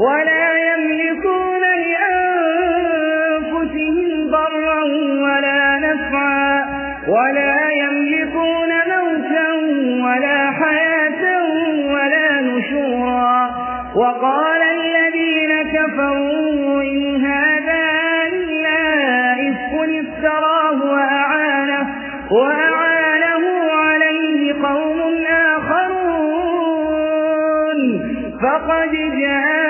ولا يملكون لأنفسهم ضرا ولا نفعا ولا يملكون موتا ولا حياة ولا نشورا وقال الذين كفروا إن هذا افتراه وأعانه, وأعانه عليه قوم آخرون فقد جاءوا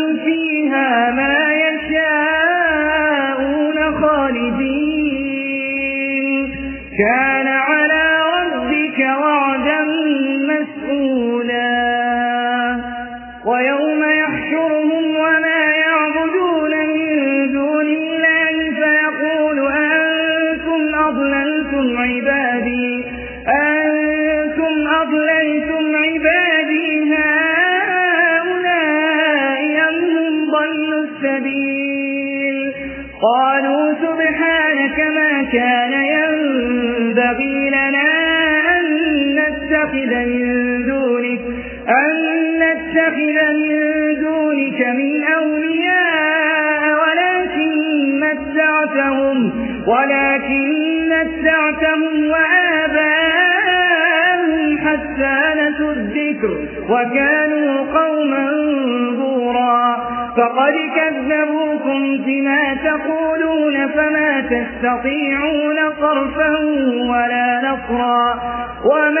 فيها ما يشاءون خالدين. كان نتخذ من دونك أن نتخذ من دونك من أولياء ولكن متعتهم ولكن متعتهم وآباءهم حتى نسوا الذكر وكانوا قوما بورا. فقد كذبوكم بما تقولون فما تستطيعون صرفا ولا نصرا. ومن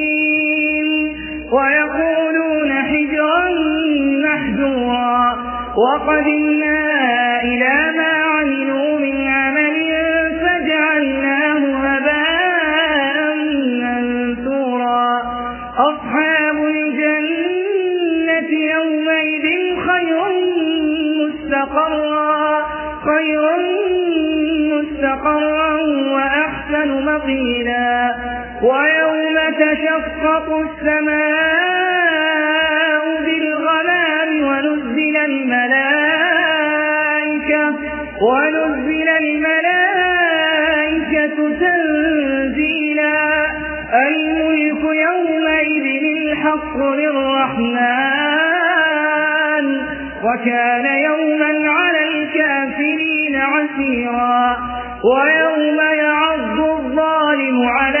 ويقولون حجرا محجورا وقدمنا إلى ما عملوا من عمل فجعلناه هباء منثورا. أصحاب الجنة يومئذ خير مستقرا خير مستقرا وأحسن مقيلا. ويوم تشقق السماء بالغمام ونزل الملائكة ونزل الملائكة تنزيلا. الملك يومئذ الحق للرحمن وكان يوما على الكافرين عسيرا. ويوم يعض الظالم على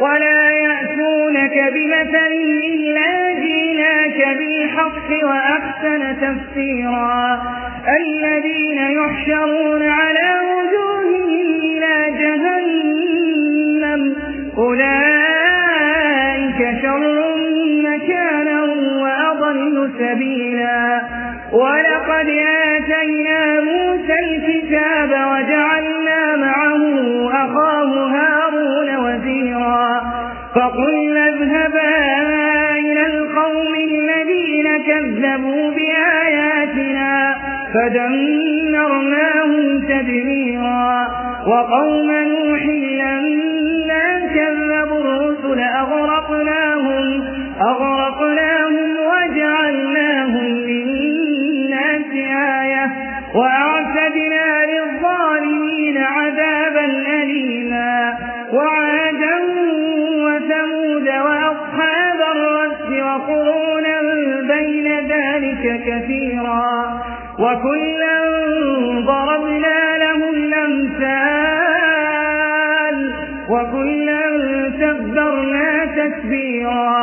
ولا يأتونك بمثل إلا جيناك بالحق وأحسن تفسيرا. الذين يحشرون على وجوههم إلى جهنم أولئك فدمرناهم تدميرا وقوم نوح لما وكلا ضربنا له الأمثال وكلا تبرنا تكبيرا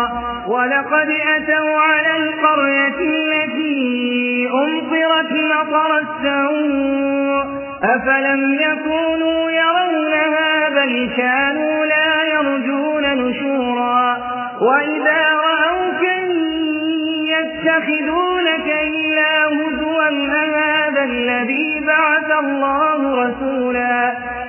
ولقد أتوا على القرية التي أمطرت مطر السوء أفلم يكونوا يرونها بل كانوا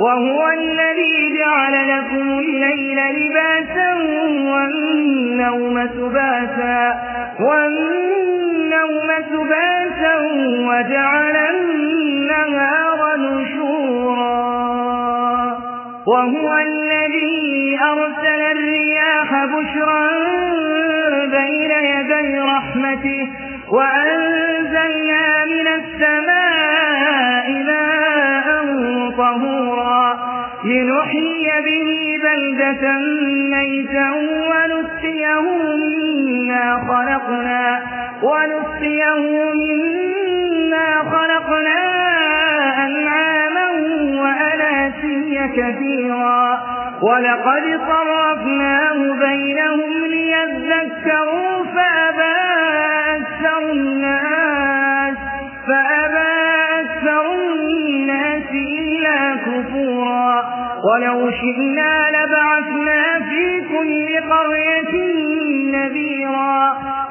وهو الذي جعل لكم الليل لباسا والنوم سباسا والنوم سباسا وجعل النهار نشورا وهو الذي أرسل الرياح بشرا بين يدي رحمته وأنزلنا ميتا ونسقيه مما خلقنا ونسقيه مما خلقنا أنعاما وأناسيا كثيرا. ولقد صرفناه بينهم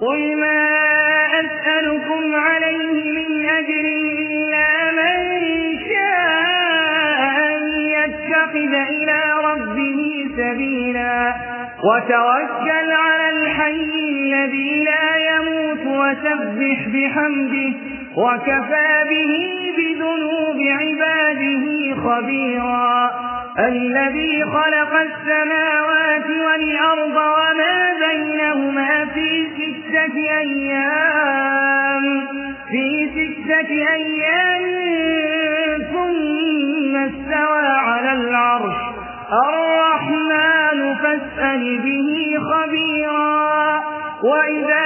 قل ما أسألكم عليه من أجر إلا من شاء أن يتخذ إلى ربه سبيلا وتوكل على الحي الذي لا يموت وسبح بحمده وكفى به بذنوب عباده خبيرا الذي خلق السماوات والأرض وما بينهما في أيام في ستة أيام ثم استوى على العرش. الرحمن فاسأل به خبيرا وإذا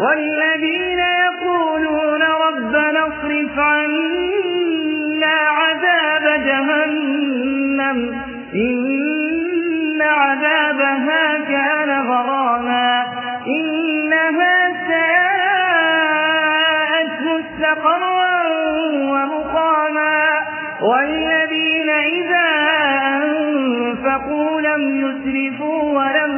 والذين يقولون ربنا اصرف عنا عذاب جهنم إن عذابها كان غراما. إنها ساءت مستقرا ومقاما. والذين إذا أنفقوا لم يسرفوا ولم